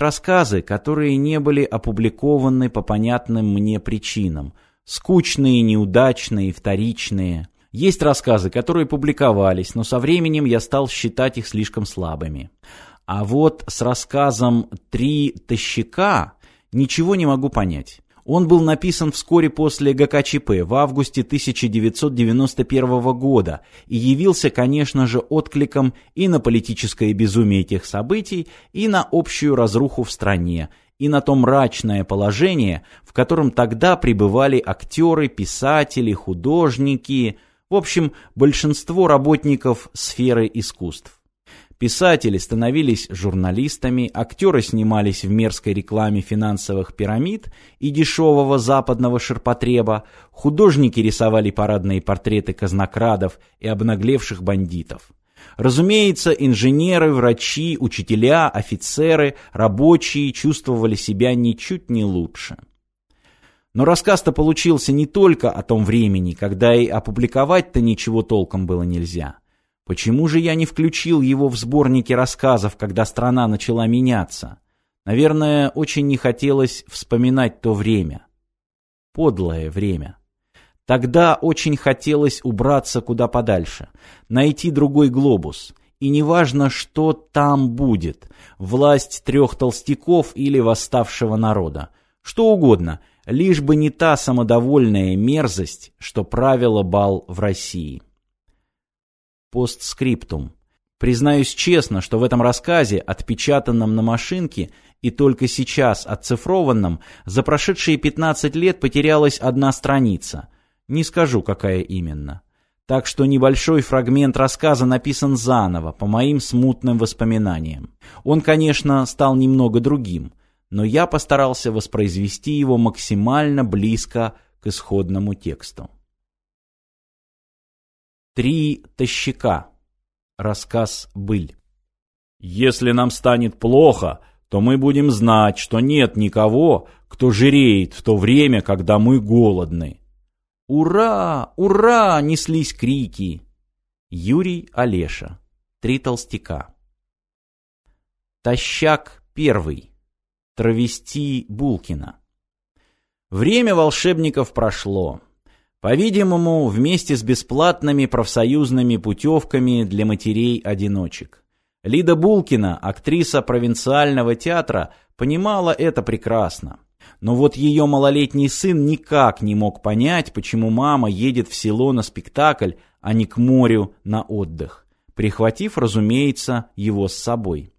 рассказы, которые не были опубликованы по понятным мне причинам. Скучные, неудачные, вторичные. Есть рассказы, которые публиковались, но со временем я стал считать их слишком слабыми. А вот с рассказом «Три тащика» ничего не могу понять. Он был написан вскоре после ГКЧП в августе 1991 года и явился, конечно же, откликом и на политическое безумие этих событий, и на общую разруху в стране, и на то мрачное положение, в котором тогда пребывали актеры, писатели, художники, в общем, большинство работников сферы искусств. Писатели становились журналистами, актеры снимались в мерзкой рекламе финансовых пирамид и дешевого западного ширпотреба, художники рисовали парадные портреты казнокрадов и обнаглевших бандитов. Разумеется, инженеры, врачи, учителя, офицеры, рабочие чувствовали себя ничуть не лучше. Но рассказ-то получился не только о том времени, когда и опубликовать-то ничего толком было нельзя. Почему же я не включил его в сборники рассказов, когда страна начала меняться? Наверное, очень не хотелось вспоминать то время. Подлое время. Тогда очень хотелось убраться куда подальше, найти другой глобус. И неважно, что там будет, власть трех толстяков или восставшего народа. Что угодно, лишь бы не та самодовольная мерзость, что правила бал в России. Постскриптум. Признаюсь честно, что в этом рассказе, отпечатанном на машинке и только сейчас отцифрованном, за прошедшие 15 лет потерялась одна страница. Не скажу, какая именно. Так что небольшой фрагмент рассказа написан заново, по моим смутным воспоминаниям. Он, конечно, стал немного другим, но я постарался воспроизвести его максимально близко к исходному тексту. Три тащика. Рассказ «Быль». Если нам станет плохо, то мы будем знать, что нет никого, кто жиреет в то время, когда мы голодны. «Ура! Ура!» — неслись крики. Юрий Олеша. Три толстяка. Тащак первый. Травести Булкина. Время волшебников прошло. По-видимому, вместе с бесплатными профсоюзными путевками для матерей-одиночек. Лида Булкина, актриса провинциального театра, понимала это прекрасно. Но вот ее малолетний сын никак не мог понять, почему мама едет в село на спектакль, а не к морю на отдых, прихватив, разумеется, его с собой.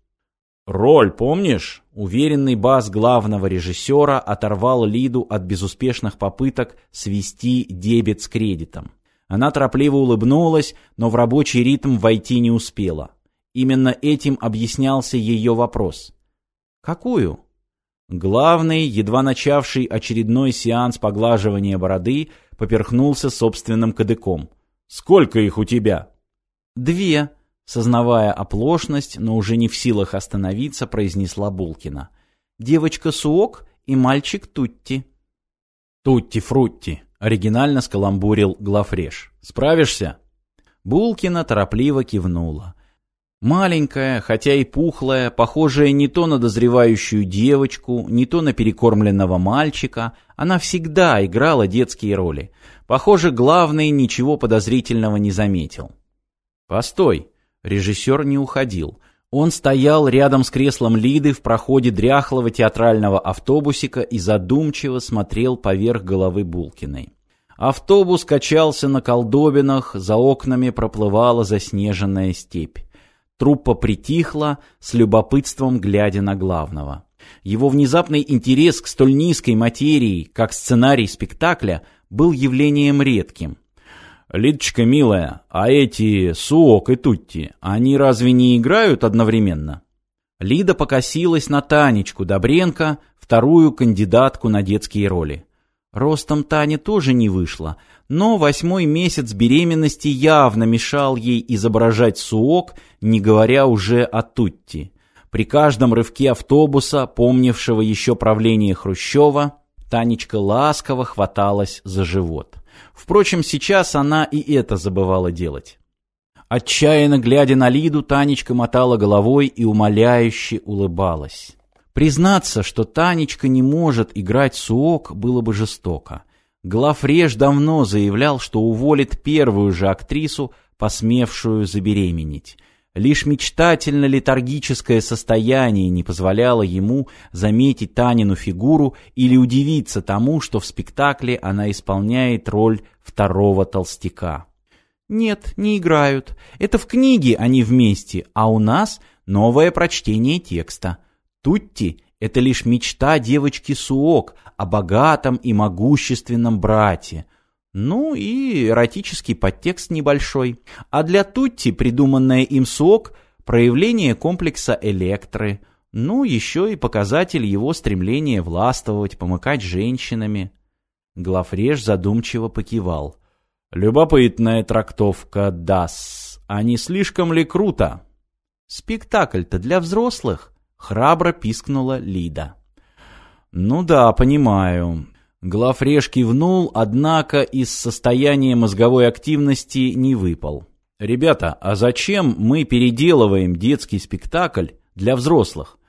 «Роль, помнишь?» Уверенный бас главного режиссера оторвал Лиду от безуспешных попыток свести дебет с кредитом. Она торопливо улыбнулась, но в рабочий ритм войти не успела. Именно этим объяснялся ее вопрос. «Какую?» Главный, едва начавший очередной сеанс поглаживания бороды, поперхнулся собственным кадыком. «Сколько их у тебя?» «Две», Сознавая оплошность, но уже не в силах остановиться, произнесла Булкина. «Девочка Суок и мальчик Тутти». «Тутти-фрутти», — оригинально скаламбурил Глафреш. «Справишься?» Булкина торопливо кивнула. Маленькая, хотя и пухлая, похожая не то на дозревающую девочку, не то на перекормленного мальчика, она всегда играла детские роли. Похоже, главный ничего подозрительного не заметил. «Постой!» Режиссер не уходил. Он стоял рядом с креслом Лиды в проходе дряхлого театрального автобусика и задумчиво смотрел поверх головы Булкиной. Автобус качался на колдобинах, за окнами проплывала заснеженная степь. Труппа притихла, с любопытством глядя на главного. Его внезапный интерес к столь низкой материи, как сценарий спектакля, был явлением редким. «Лидочка, милая, а эти Суок и Тутти, они разве не играют одновременно?» Лида покосилась на Танечку Добренко, вторую кандидатку на детские роли. Ростом Тане тоже не вышло, но восьмой месяц беременности явно мешал ей изображать Суок, не говоря уже о Тутти. При каждом рывке автобуса, помнившего еще правление Хрущева, Танечка ласково хваталась за живот. Впрочем, сейчас она и это забывала делать. Отчаянно глядя на Лиду, Танечка мотала головой и умоляюще улыбалась. Признаться, что Танечка не может играть суок, было бы жестоко. Главреж давно заявлял, что уволит первую же актрису, посмевшую забеременеть. Лишь мечтательно-летаргическое состояние не позволяло ему заметить Танину фигуру или удивиться тому, что в спектакле она исполняет роль второго толстяка. «Нет, не играют. Это в книге они вместе, а у нас новое прочтение текста. Тутти — это лишь мечта девочки Суок о богатом и могущественном брате, ну и эротический подтекст небольшой. А для Тутти придуманное им СОК – проявление комплекса электры, ну еще и показатель его стремления властвовать, помыкать женщинами. Главреж задумчиво покивал. Любопытная трактовка «дас». А не слишком ли круто? Спектакль-то для взрослых, храбро пискнула Лида. Ну да, понимаю. Главреж кивнул, однако из состояния мозговой активности не выпал. «Ребята, а зачем мы переделываем детский спектакль для взрослых?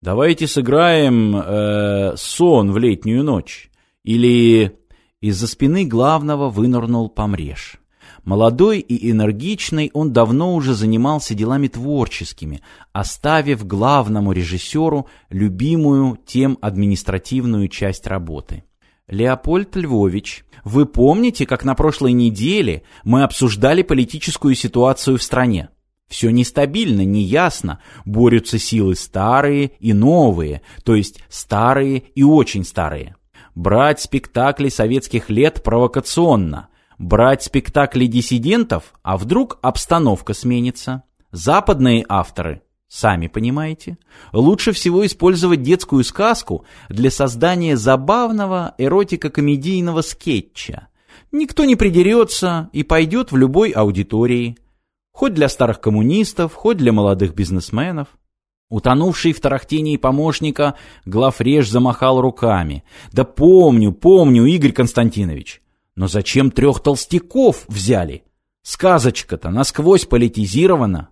Давайте сыграем э, сон в летнюю ночь. Или...» Из-за спины главного вынырнул помреж. Молодой и энергичный, он давно уже занимался делами творческими, оставив главному режиссеру любимую тем административную часть работы. Леопольд Львович, вы помните, как на прошлой неделе мы обсуждали политическую ситуацию в стране? Все нестабильно, неясно, борются силы старые и новые, то есть старые и очень старые. Брать спектакли советских лет провокационно, брать спектакли диссидентов, а вдруг обстановка сменится. Западные авторы Сами понимаете, лучше всего использовать детскую сказку для создания забавного эротико-комедийного скетча. Никто не придерется и пойдет в любой аудитории. Хоть для старых коммунистов, хоть для молодых бизнесменов. Утонувший в тарахтении помощника главреж замахал руками. «Да помню, помню, Игорь Константинович. Но зачем трех толстяков взяли? Сказочка-то насквозь политизирована».